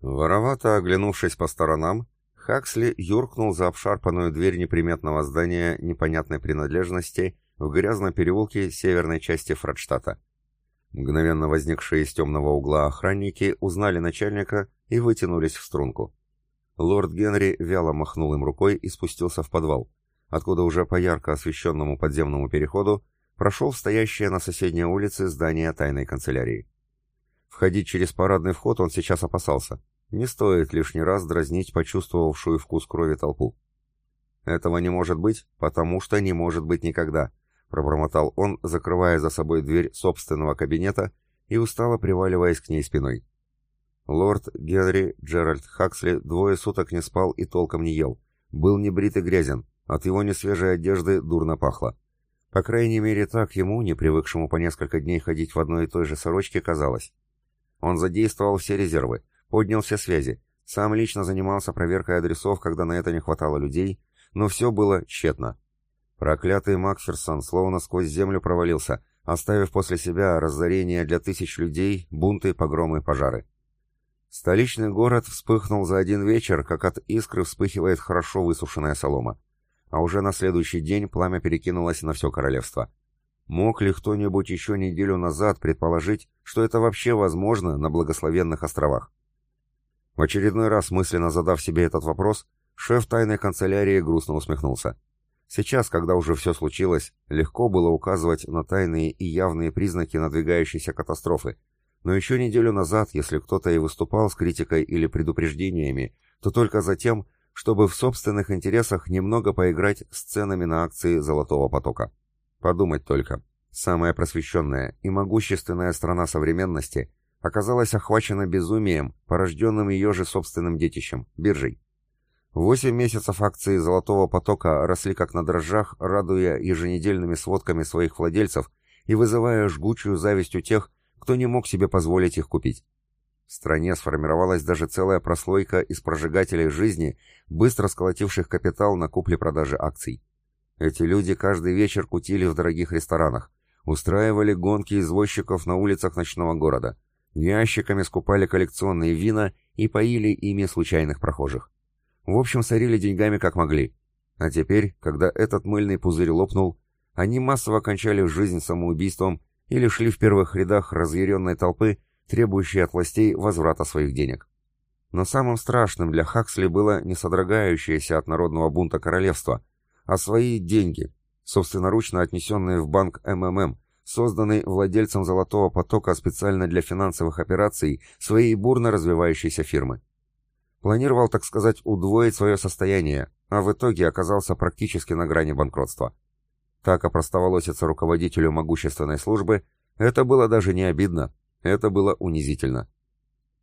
Воровато оглянувшись по сторонам, Хаксли юркнул за обшарпанную дверь неприметного здания непонятной принадлежности в грязном переулке северной части Фрадштадта. Мгновенно возникшие из темного угла охранники узнали начальника и вытянулись в струнку. Лорд Генри вяло махнул им рукой и спустился в подвал, откуда уже по ярко освещенному подземному переходу прошел стоящее на соседней улице здание тайной канцелярии. Входить через парадный вход он сейчас опасался. Не стоит лишний раз дразнить почувствовавшую вкус крови толпу. «Этого не может быть, потому что не может быть никогда», пробормотал он, закрывая за собой дверь собственного кабинета и устало приваливаясь к ней спиной. Лорд Генри Джеральд Хаксли двое суток не спал и толком не ел. Был небрит и грязен, от его несвежей одежды дурно пахло. По крайней мере, так ему, не привыкшему по несколько дней ходить в одной и той же сорочке, казалось. Он задействовал все резервы, поднял все связи, сам лично занимался проверкой адресов, когда на это не хватало людей, но все было тщетно. Проклятый Макферсон словно сквозь землю провалился, оставив после себя разорение для тысяч людей, бунты, погромы, пожары. Столичный город вспыхнул за один вечер, как от искры вспыхивает хорошо высушенная солома. А уже на следующий день пламя перекинулось на все королевство. Мог ли кто-нибудь еще неделю назад предположить, что это вообще возможно на благословенных островах? В очередной раз мысленно задав себе этот вопрос, шеф тайной канцелярии грустно усмехнулся. Сейчас, когда уже все случилось, легко было указывать на тайные и явные признаки надвигающейся катастрофы. Но еще неделю назад, если кто-то и выступал с критикой или предупреждениями, то только за тем, чтобы в собственных интересах немного поиграть с ценами на акции «Золотого потока». Подумать только. Самая просвещенная и могущественная страна современности оказалась охвачена безумием, порожденным ее же собственным детищем – биржей. Восемь месяцев акции «Золотого потока» росли как на дрожжах, радуя еженедельными сводками своих владельцев и вызывая жгучую зависть у тех, кто не мог себе позволить их купить. В стране сформировалась даже целая прослойка из прожигателей жизни, быстро сколотивших капитал на купле-продаже акций. Эти люди каждый вечер кутили в дорогих ресторанах, устраивали гонки извозчиков на улицах ночного города, ящиками скупали коллекционные вина и поили ими случайных прохожих. В общем, сорили деньгами как могли. А теперь, когда этот мыльный пузырь лопнул, они массово кончали жизнь самоубийством или шли в первых рядах разъяренной толпы, требующей от властей возврата своих денег. Но самым страшным для Хаксли было не содрогающееся от народного бунта королевства, а свои деньги, собственноручно отнесенные в банк МММ, созданный владельцем «Золотого потока» специально для финансовых операций своей бурно развивающейся фирмы. Планировал, так сказать, удвоить свое состояние, а в итоге оказался практически на грани банкротства. Так опростоволоситься руководителю могущественной службы, это было даже не обидно, это было унизительно.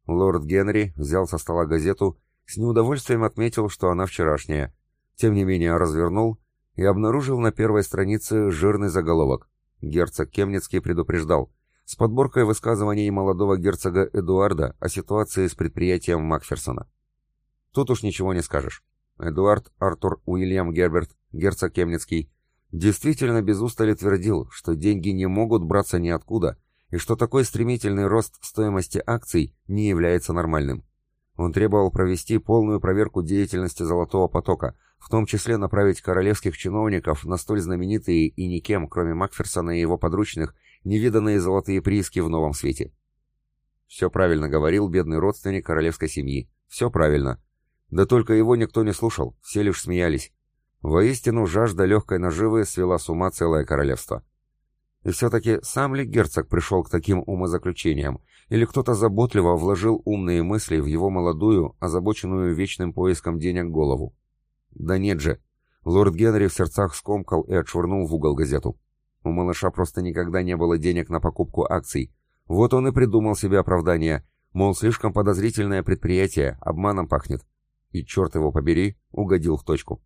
Лорд Генри взял со стола газету, с неудовольствием отметил, что она вчерашняя, тем не менее развернул и обнаружил на первой странице жирный заголовок. Герцог Кемницкий предупреждал, с подборкой высказываний молодого герцога Эдуарда о ситуации с предприятием Макферсона. Тут уж ничего не скажешь. Эдуард Артур Уильям Герберт, герцог Кемницкий, действительно без устали твердил, что деньги не могут браться ниоткуда, и что такой стремительный рост стоимости акций не является нормальным. Он требовал провести полную проверку деятельности Золотого потока, в том числе направить королевских чиновников на столь знаменитые и никем, кроме Макферсона и его подручных, невиданные золотые прииски в новом свете. Все правильно говорил бедный родственник королевской семьи. Все правильно. Да только его никто не слушал, все лишь смеялись. Воистину, жажда легкой наживы свела с ума целое королевство. И все-таки сам ли герцог пришел к таким умозаключениям, или кто-то заботливо вложил умные мысли в его молодую, озабоченную вечным поиском денег голову? Да нет же. Лорд Генри в сердцах скомкал и отшвырнул в угол газету. У малыша просто никогда не было денег на покупку акций. Вот он и придумал себе оправдание, мол, слишком подозрительное предприятие, обманом пахнет и, черт его побери, угодил в точку.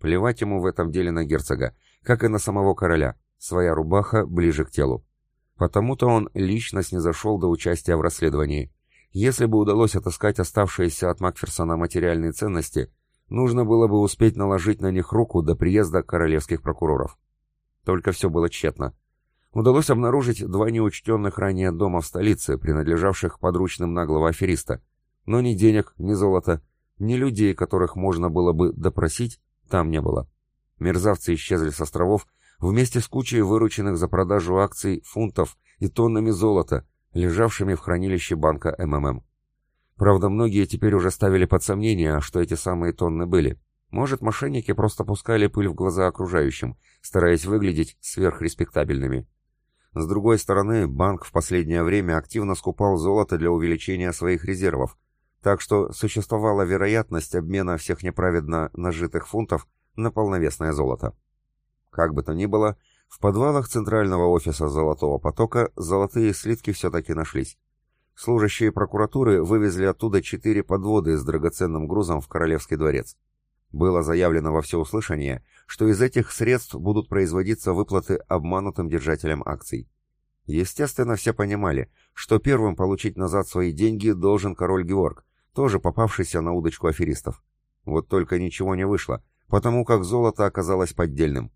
Плевать ему в этом деле на герцога, как и на самого короля, своя рубаха ближе к телу. Потому-то он лично снизошел до участия в расследовании. Если бы удалось отыскать оставшиеся от Макферсона материальные ценности, Нужно было бы успеть наложить на них руку до приезда королевских прокуроров. Только все было тщетно. Удалось обнаружить два неучтенных ранее дома в столице, принадлежавших подручным наглого афериста. Но ни денег, ни золота, ни людей, которых можно было бы допросить, там не было. Мерзавцы исчезли с островов вместе с кучей вырученных за продажу акций фунтов и тоннами золота, лежавшими в хранилище банка МММ. Правда, многие теперь уже ставили под сомнение, что эти самые тонны были. Может, мошенники просто пускали пыль в глаза окружающим, стараясь выглядеть сверхреспектабельными. С другой стороны, банк в последнее время активно скупал золото для увеличения своих резервов, так что существовала вероятность обмена всех неправедно нажитых фунтов на полновесное золото. Как бы то ни было, в подвалах центрального офиса Золотого потока золотые слитки все-таки нашлись. Служащие прокуратуры вывезли оттуда четыре подводы с драгоценным грузом в Королевский дворец. Было заявлено во всеуслышание, что из этих средств будут производиться выплаты обманутым держателям акций. Естественно, все понимали, что первым получить назад свои деньги должен король Георг, тоже попавшийся на удочку аферистов. Вот только ничего не вышло, потому как золото оказалось поддельным.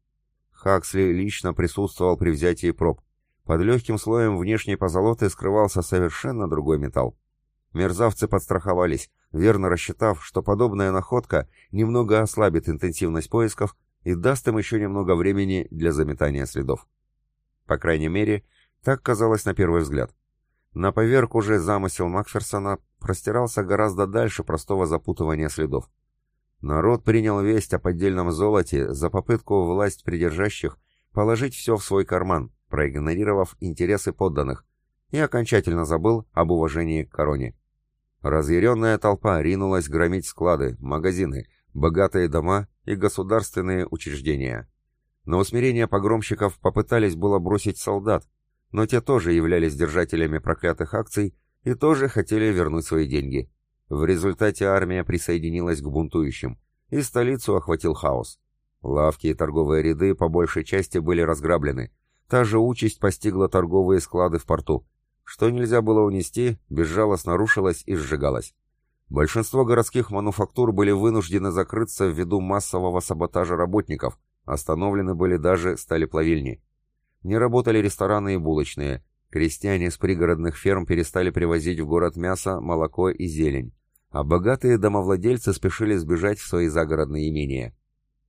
Хаксли лично присутствовал при взятии проб. Под легким слоем внешней позолоты скрывался совершенно другой металл. Мерзавцы подстраховались, верно рассчитав, что подобная находка немного ослабит интенсивность поисков и даст им еще немного времени для заметания следов. По крайней мере, так казалось на первый взгляд. На поверку уже замысел Макферсона простирался гораздо дальше простого запутывания следов. Народ принял весть о поддельном золоте за попытку власть придержащих положить все в свой карман, проигнорировав интересы подданных, и окончательно забыл об уважении к короне. Разъяренная толпа ринулась громить склады, магазины, богатые дома и государственные учреждения. На усмирение погромщиков попытались было бросить солдат, но те тоже являлись держателями проклятых акций и тоже хотели вернуть свои деньги. В результате армия присоединилась к бунтующим, и столицу охватил хаос. Лавки и торговые ряды по большей части были разграблены, Та же участь постигла торговые склады в порту. Что нельзя было унести, безжалостно рушилось и сжигалось. Большинство городских мануфактур были вынуждены закрыться ввиду массового саботажа работников, остановлены были даже сталеплавильни. Не работали рестораны и булочные, крестьяне с пригородных ферм перестали привозить в город мясо, молоко и зелень, а богатые домовладельцы спешили сбежать в свои загородные имения.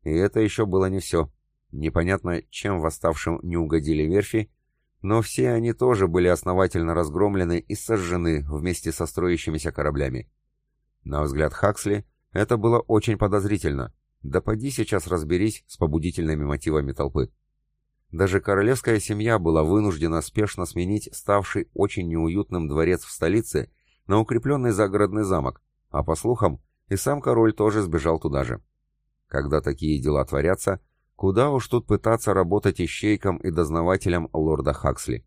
И это еще было не все. Непонятно, чем восставшим не угодили верфи, но все они тоже были основательно разгромлены и сожжены вместе со строящимися кораблями. На взгляд Хаксли, это было очень подозрительно. Да поди сейчас разберись с побудительными мотивами толпы. Даже королевская семья была вынуждена спешно сменить ставший очень неуютным дворец в столице на укрепленный загородный замок, а по слухам, и сам король тоже сбежал туда же. Когда такие дела творятся, Куда уж тут пытаться работать ищейком и дознавателем лорда Хаксли.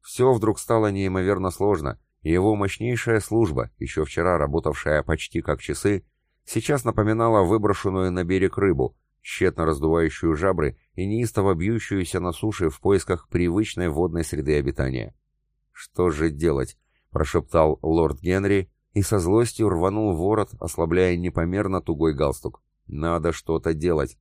Все вдруг стало неимоверно сложно, и его мощнейшая служба, еще вчера работавшая почти как часы, сейчас напоминала выброшенную на берег рыбу, тщетно раздувающую жабры и неистово бьющуюся на суше в поисках привычной водной среды обитания. «Что же делать?» — прошептал лорд Генри и со злостью рванул ворот, ослабляя непомерно тугой галстук. «Надо что-то делать!»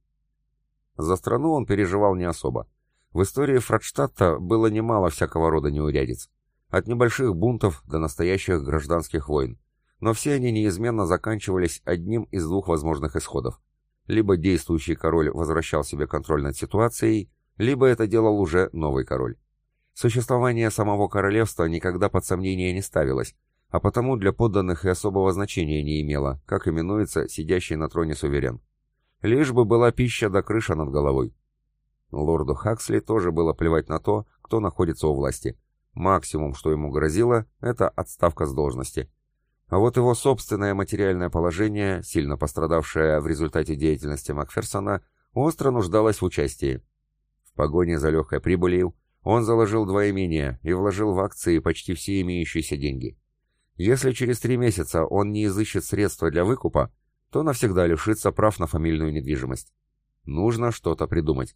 За страну он переживал не особо. В истории Фрадштадта было немало всякого рода неурядиц. От небольших бунтов до настоящих гражданских войн. Но все они неизменно заканчивались одним из двух возможных исходов. Либо действующий король возвращал себе контроль над ситуацией, либо это делал уже новый король. Существование самого королевства никогда под сомнение не ставилось, а потому для подданных и особого значения не имело, как именуется сидящий на троне суверен. Лишь бы была пища до крыша над головой. Лорду Хаксли тоже было плевать на то, кто находится у власти. Максимум, что ему грозило, это отставка с должности. А вот его собственное материальное положение, сильно пострадавшее в результате деятельности Макферсона, остро нуждалось в участии. В погоне за легкой прибылью он заложил два имения и вложил в акции почти все имеющиеся деньги. Если через три месяца он не изыщет средства для выкупа, то навсегда лишится прав на фамильную недвижимость. Нужно что-то придумать.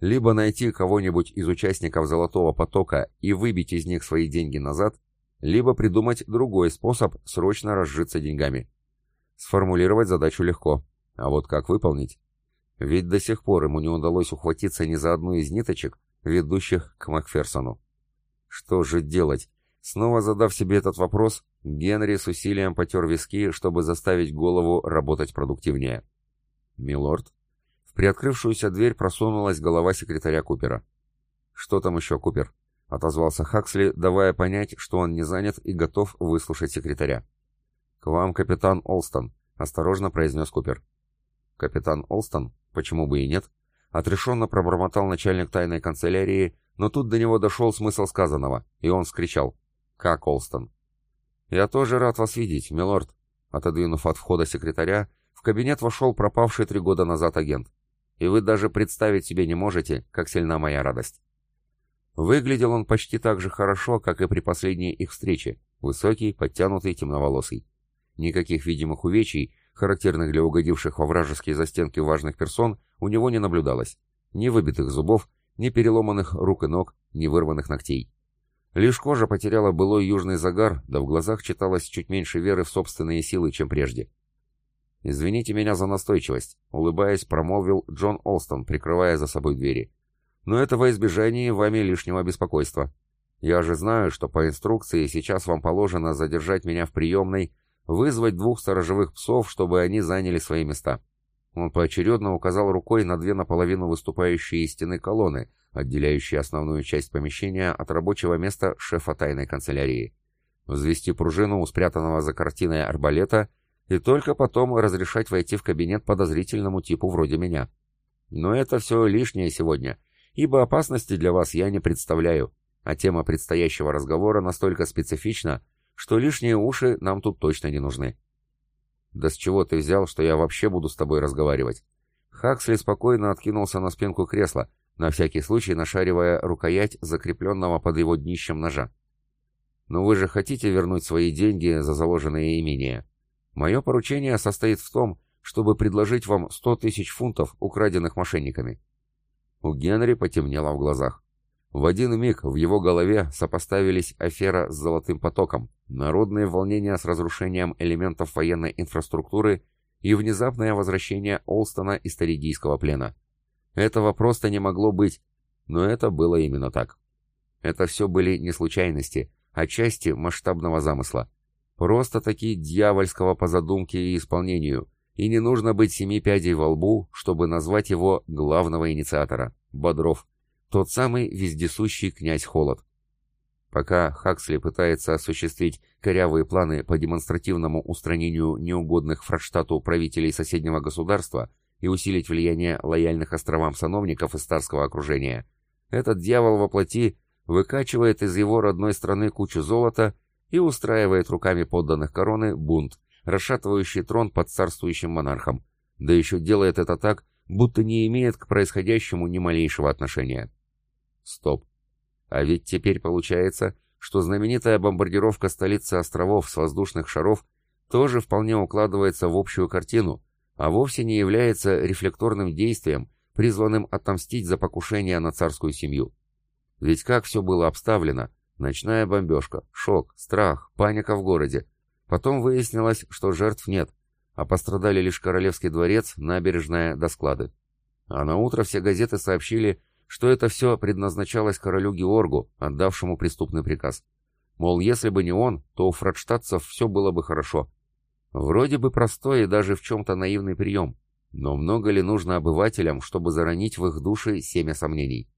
Либо найти кого-нибудь из участников Золотого потока и выбить из них свои деньги назад, либо придумать другой способ срочно разжиться деньгами. Сформулировать задачу легко. А вот как выполнить? Ведь до сих пор ему не удалось ухватиться ни за одну из ниточек, ведущих к Макферсону. Что же делать? Снова задав себе этот вопрос, Генри с усилием потер виски, чтобы заставить голову работать продуктивнее. «Милорд?» В приоткрывшуюся дверь просунулась голова секретаря Купера. «Что там еще, Купер?» — отозвался Хаксли, давая понять, что он не занят и готов выслушать секретаря. «К вам капитан Олстон», — осторожно произнес Купер. «Капитан Олстон? Почему бы и нет?» Отрешенно пробормотал начальник тайной канцелярии, но тут до него дошел смысл сказанного, и он скричал. «Как, Олстон?» «Я тоже рад вас видеть, милорд», — отодвинув от входа секретаря, в кабинет вошел пропавший три года назад агент. «И вы даже представить себе не можете, как сильна моя радость». Выглядел он почти так же хорошо, как и при последней их встрече, высокий, подтянутый, темноволосый. Никаких видимых увечий, характерных для угодивших во вражеские застенки важных персон, у него не наблюдалось. Ни выбитых зубов, ни переломанных рук и ног, ни вырванных ногтей. Лишь кожа потеряла былой южный загар, да в глазах читалось чуть меньше веры в собственные силы, чем прежде. «Извините меня за настойчивость», — улыбаясь, промолвил Джон Олстон, прикрывая за собой двери. «Но это во избежание вами лишнего беспокойства. Я же знаю, что по инструкции сейчас вам положено задержать меня в приемной вызвать двух сторожевых псов, чтобы они заняли свои места. Он поочередно указал рукой на две наполовину выступающие из стены колонны, отделяющие основную часть помещения от рабочего места шефа тайной канцелярии. Взвести пружину у спрятанного за картиной арбалета и только потом разрешать войти в кабинет подозрительному типу вроде меня. Но это все лишнее сегодня, ибо опасности для вас я не представляю, а тема предстоящего разговора настолько специфична, что лишние уши нам тут точно не нужны. Да с чего ты взял, что я вообще буду с тобой разговаривать? Хаксли спокойно откинулся на спинку кресла, на всякий случай нашаривая рукоять закрепленного под его днищем ножа. Но вы же хотите вернуть свои деньги за заложенные имения. Мое поручение состоит в том, чтобы предложить вам сто тысяч фунтов, украденных мошенниками. У Генри потемнело в глазах. В один миг в его голове сопоставились афера с золотым потоком, народные волнения с разрушением элементов военной инфраструктуры и внезапное возвращение Олстона из Таригийского плена. Этого просто не могло быть, но это было именно так. Это все были не случайности, а части масштабного замысла. Просто такие дьявольского по задумке и исполнению, и не нужно быть семи пядей во лбу, чтобы назвать его главного инициатора – Бодров – тот самый вездесущий князь Холод. Пока Хаксли пытается осуществить корявые планы по демонстративному устранению неугодных Фрадштадту правителей соседнего государства и усилить влияние лояльных островам сановников из старского окружения, этот дьявол во плоти выкачивает из его родной страны кучу золота и устраивает руками подданных короны бунт, расшатывающий трон под царствующим монархом, да еще делает это так, будто не имеет к происходящему ни малейшего отношения. Стоп. А ведь теперь получается, что знаменитая бомбардировка столицы островов с воздушных шаров тоже вполне укладывается в общую картину, а вовсе не является рефлекторным действием, призванным отомстить за покушение на царскую семью. Ведь как все было обставлено, ночная бомбежка, шок, страх, паника в городе. Потом выяснилось, что жертв нет, а пострадали лишь Королевский дворец, набережная до склады. А на утро все газеты сообщили, что это все предназначалось королю Георгу, отдавшему преступный приказ. Мол, если бы не он, то у фрадштадцев все было бы хорошо. Вроде бы простой и даже в чем-то наивный прием, но много ли нужно обывателям, чтобы заронить в их души семя сомнений?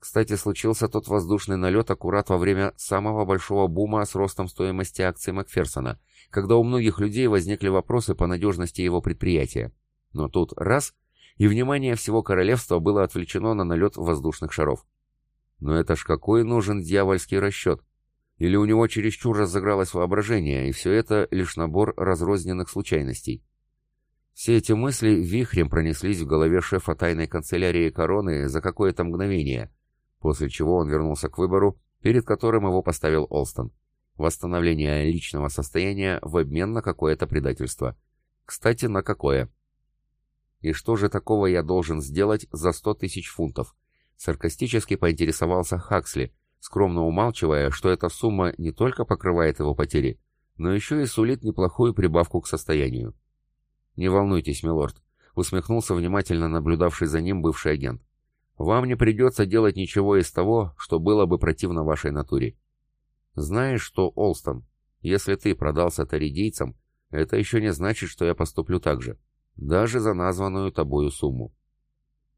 Кстати, случился тот воздушный налет аккурат во время самого большого бума с ростом стоимости акций Макферсона, когда у многих людей возникли вопросы по надежности его предприятия. Но тут раз — и внимание всего королевства было отвлечено на налет воздушных шаров. Но это ж какой нужен дьявольский расчет? Или у него чересчур разыгралось воображение, и все это лишь набор разрозненных случайностей? Все эти мысли вихрем пронеслись в голове шефа тайной канцелярии короны за какое-то мгновение, после чего он вернулся к выбору, перед которым его поставил Олстон. Восстановление личного состояния в обмен на какое-то предательство. Кстати, на какое? И что же такого я должен сделать за сто тысяч фунтов? Саркастически поинтересовался Хаксли, скромно умалчивая, что эта сумма не только покрывает его потери, но еще и сулит неплохую прибавку к состоянию. «Не волнуйтесь, милорд», — усмехнулся внимательно наблюдавший за ним бывший агент. «Вам не придется делать ничего из того, что было бы противно вашей натуре. Знаешь что, Олстон, если ты продался таридийцам, это еще не значит, что я поступлю так же, даже за названную тобою сумму.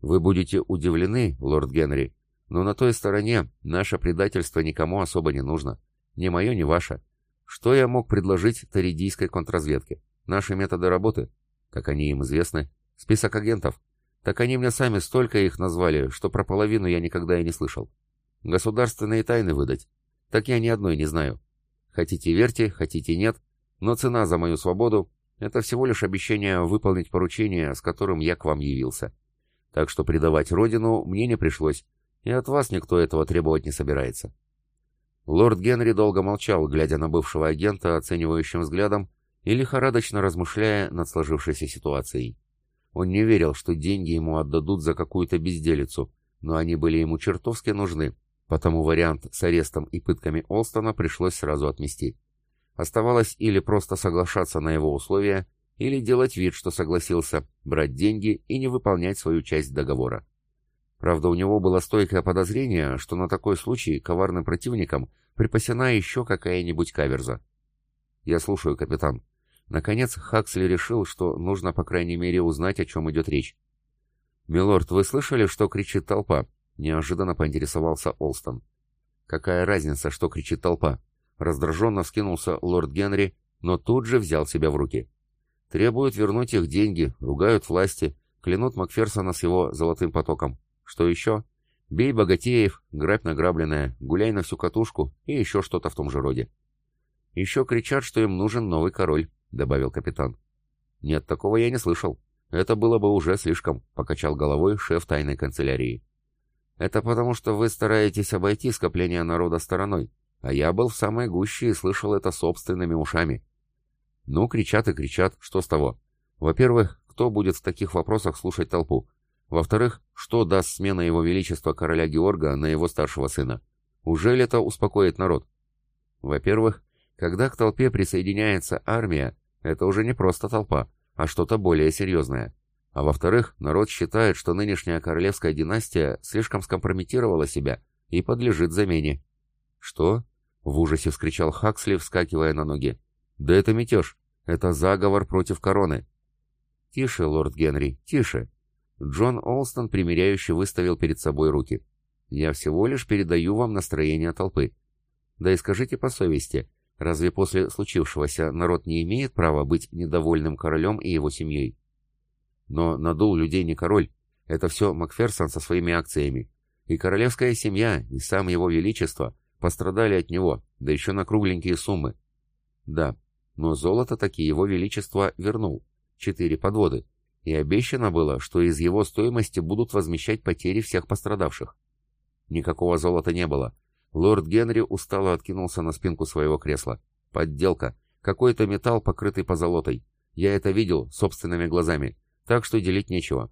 Вы будете удивлены, лорд Генри, но на той стороне наше предательство никому особо не нужно. Ни мое, ни ваше. Что я мог предложить таридийской контрразведке? Наши методы работы? Как они им известны? Список агентов? Так они мне сами столько их назвали, что про половину я никогда и не слышал. Государственные тайны выдать? Так я ни одной не знаю. Хотите верьте, хотите нет, но цена за мою свободу — это всего лишь обещание выполнить поручение, с которым я к вам явился. Так что предавать родину мне не пришлось, и от вас никто этого требовать не собирается. Лорд Генри долго молчал, глядя на бывшего агента оценивающим взглядом и лихорадочно размышляя над сложившейся ситуацией. Он не верил, что деньги ему отдадут за какую-то безделицу, но они были ему чертовски нужны, потому вариант с арестом и пытками Олстона пришлось сразу отмести. Оставалось или просто соглашаться на его условия, или делать вид, что согласился, брать деньги и не выполнять свою часть договора. Правда, у него было стойкое подозрение, что на такой случай коварным противникам припасена еще какая-нибудь каверза. «Я слушаю, капитан». Наконец Хаксли решил, что нужно, по крайней мере, узнать, о чем идет речь. «Милорд, вы слышали, что кричит толпа?» — неожиданно поинтересовался Олстон. «Какая разница, что кричит толпа?» Раздраженно вскинулся лорд Генри, но тут же взял себя в руки. Требуют вернуть их деньги, ругают власти, клянут Макферсона с его золотым потоком. Что еще? Бей богатеев, грабь награбленное, гуляй на всю катушку и еще что-то в том же роде. Еще кричат, что им нужен новый король, добавил капитан. Нет, такого я не слышал. Это было бы уже слишком, покачал головой шеф тайной канцелярии. Это потому, что вы стараетесь обойти скопление народа стороной, а я был в самой гуще и слышал это собственными ушами. Ну, кричат и кричат, что с того? Во-первых, кто будет в таких вопросах слушать толпу? Во-вторых, что даст смена его величества короля Георга на его старшего сына? Уже ли это успокоит народ? Во-первых, когда к толпе присоединяется армия, это уже не просто толпа, а что-то более серьезное. А во-вторых, народ считает, что нынешняя королевская династия слишком скомпрометировала себя и подлежит замене. «Что?» — в ужасе вскричал Хаксли, вскакивая на ноги. «Да это мятеж. Это заговор против короны». «Тише, лорд Генри, тише». Джон Олстон примиряюще выставил перед собой руки. «Я всего лишь передаю вам настроение толпы. Да и скажите по совести, разве после случившегося народ не имеет права быть недовольным королем и его семьей?» Но надул людей не король. Это все Макферсон со своими акциями. И королевская семья, и сам его величество пострадали от него, да еще на кругленькие суммы. Да, но золото таки его величество вернул, четыре подводы, и обещано было, что из его стоимости будут возмещать потери всех пострадавших. Никакого золота не было. Лорд Генри устало откинулся на спинку своего кресла. Подделка. Какой-то металл, покрытый позолотой. Я это видел собственными глазами, так что делить нечего.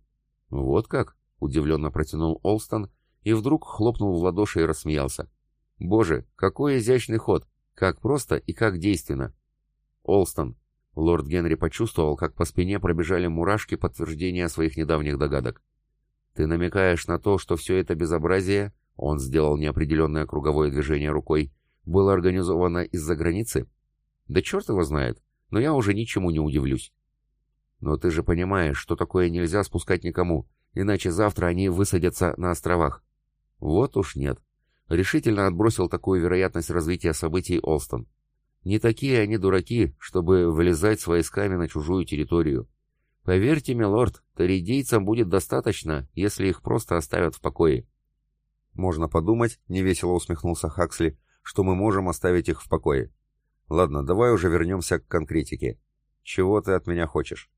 Вот как? Удивленно протянул Олстон и вдруг хлопнул в ладоши и рассмеялся. Боже, какой изящный ход! Как просто и как действенно. Олстон. Лорд Генри почувствовал, как по спине пробежали мурашки подтверждения своих недавних догадок. Ты намекаешь на то, что все это безобразие, он сделал неопределенное круговое движение рукой, было организовано из-за границы? Да черт его знает, но я уже ничему не удивлюсь. Но ты же понимаешь, что такое нельзя спускать никому, иначе завтра они высадятся на островах. Вот уж нет. Решительно отбросил такую вероятность развития событий Олстон. Не такие они дураки, чтобы вылезать с войсками на чужую территорию. Поверьте, милорд, таридейцам будет достаточно, если их просто оставят в покое. Можно подумать, невесело усмехнулся Хаксли, что мы можем оставить их в покое. Ладно, давай уже вернемся к конкретике. Чего ты от меня хочешь?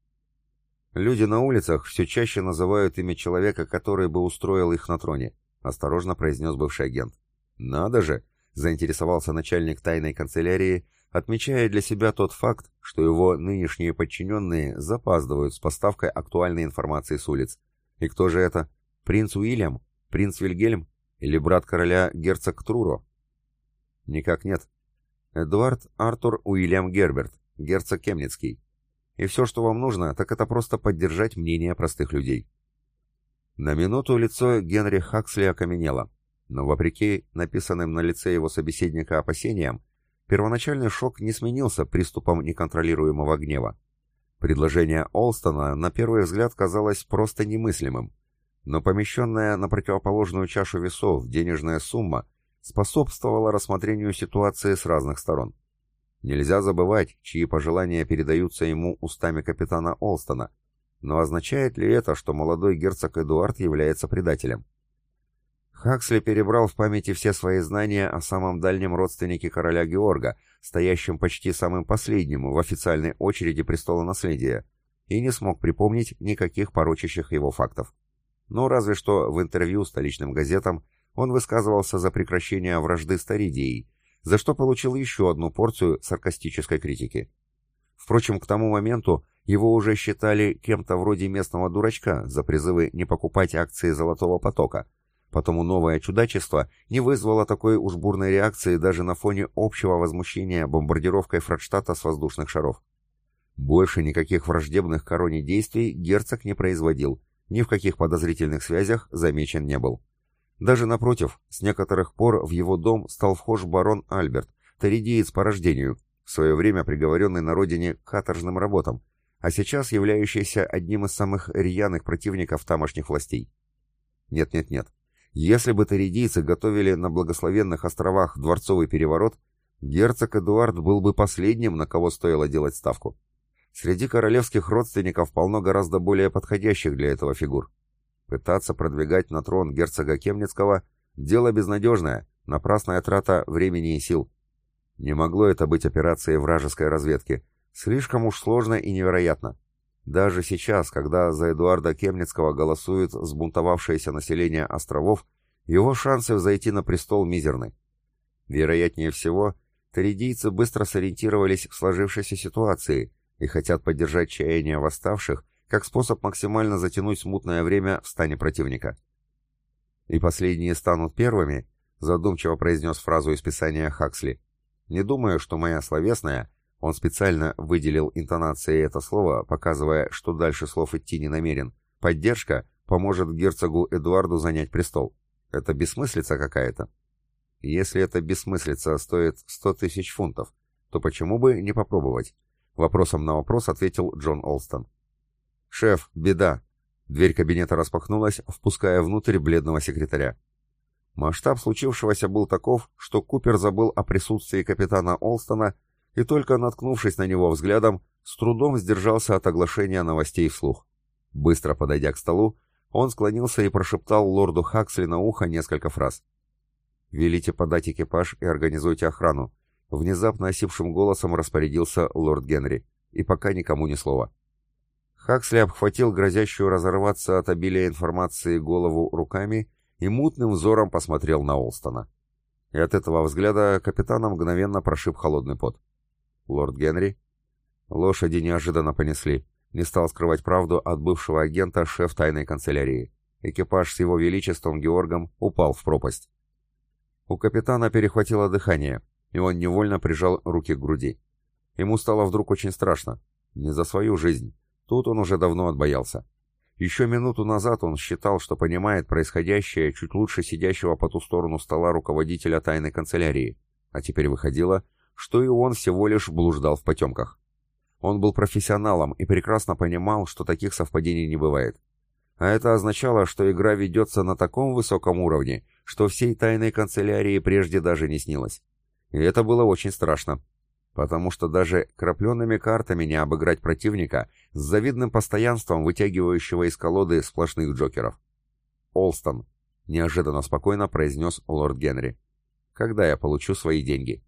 Люди на улицах все чаще называют имя человека, который бы устроил их на троне, осторожно произнес бывший агент. «Надо же!» — заинтересовался начальник тайной канцелярии, отмечая для себя тот факт, что его нынешние подчиненные запаздывают с поставкой актуальной информации с улиц. И кто же это? Принц Уильям? Принц Вильгельм? Или брат короля герцог Труро? Никак нет. Эдуард Артур Уильям Герберт, герцог Кемницкий. И все, что вам нужно, так это просто поддержать мнение простых людей. На минуту лицо Генри Хаксли окаменело, но вопреки написанным на лице его собеседника опасениям, первоначальный шок не сменился приступом неконтролируемого гнева. Предложение Олстона на первый взгляд казалось просто немыслимым, но помещенная на противоположную чашу весов денежная сумма способствовала рассмотрению ситуации с разных сторон. Нельзя забывать, чьи пожелания передаются ему устами капитана Олстона, но означает ли это, что молодой герцог Эдуард является предателем? Хаксли перебрал в памяти все свои знания о самом дальнем родственнике короля Георга, стоящем почти самым последним в официальной очереди престола наследия, и не смог припомнить никаких порочащих его фактов. Но разве что в интервью столичным газетам он высказывался за прекращение вражды с Таридией, за что получил еще одну порцию саркастической критики. Впрочем, к тому моменту его уже считали кем-то вроде местного дурачка за призывы не покупать акции «Золотого потока», потому новое чудачество не вызвало такой уж бурной реакции даже на фоне общего возмущения бомбардировкой Фрадштадта с воздушных шаров. Больше никаких враждебных короне действий герцог не производил, ни в каких подозрительных связях замечен не был. Даже напротив, с некоторых пор в его дом стал вхож барон Альберт, таридиец по рождению, в свое время приговоренный на родине к каторжным работам, а сейчас являющийся одним из самых рьяных противников тамошних властей. Нет-нет-нет. Если бы таридийцы готовили на благословенных островах дворцовый переворот, герцог Эдуард был бы последним, на кого стоило делать ставку. Среди королевских родственников полно гораздо более подходящих для этого фигур. Пытаться продвигать на трон герцога Кемницкого – дело безнадежное, напрасная трата времени и сил. Не могло это быть операцией вражеской разведки. Слишком уж сложно и невероятно. Даже сейчас, когда за Эдуарда Кемницкого голосует сбунтовавшееся население островов, его шансы взойти на престол мизерны. Вероятнее всего, таридийцы быстро сориентировались в сложившейся ситуации и хотят поддержать чаяния восставших как способ максимально затянуть смутное время в стане противника. «И последние станут первыми», — задумчиво произнес фразу из писания Хаксли. «Не думаю, что моя словесная...» Он специально выделил интонацией это слово, показывая, что дальше слов идти не намерен. «Поддержка поможет герцогу Эдуарду занять престол. Это бессмыслица какая-то». «Если эта бессмыслица стоит сто тысяч фунтов, то почему бы не попробовать?» Вопросом на вопрос ответил Джон Олстон. «Шеф, беда!» Дверь кабинета распахнулась, впуская внутрь бледного секретаря. Масштаб случившегося был таков, что Купер забыл о присутствии капитана Олстона и только наткнувшись на него взглядом, с трудом сдержался от оглашения новостей вслух. Быстро подойдя к столу, он склонился и прошептал лорду Хаксли на ухо несколько фраз. «Велите подать экипаж и организуйте охрану», — внезапно осипшим голосом распорядился лорд Генри, и пока никому ни слова. Хаксли обхватил грозящую разорваться от обилия информации голову руками и мутным взором посмотрел на Олстона. И от этого взгляда капитана мгновенно прошиб холодный пот. «Лорд Генри?» Лошади неожиданно понесли. Не стал скрывать правду от бывшего агента шеф тайной канцелярии. Экипаж с его величеством Георгом упал в пропасть. У капитана перехватило дыхание, и он невольно прижал руки к груди. Ему стало вдруг очень страшно. Не за свою жизнь, Тут он уже давно отбоялся. Еще минуту назад он считал, что понимает происходящее чуть лучше сидящего по ту сторону стола руководителя тайной канцелярии, а теперь выходило, что и он всего лишь блуждал в потемках. Он был профессионалом и прекрасно понимал, что таких совпадений не бывает. А это означало, что игра ведется на таком высоком уровне, что всей тайной канцелярии прежде даже не снилось. И это было очень страшно, потому что даже крапленными картами не обыграть противника с завидным постоянством вытягивающего из колоды сплошных джокеров. «Олстон», — неожиданно спокойно произнес лорд Генри. «Когда я получу свои деньги?»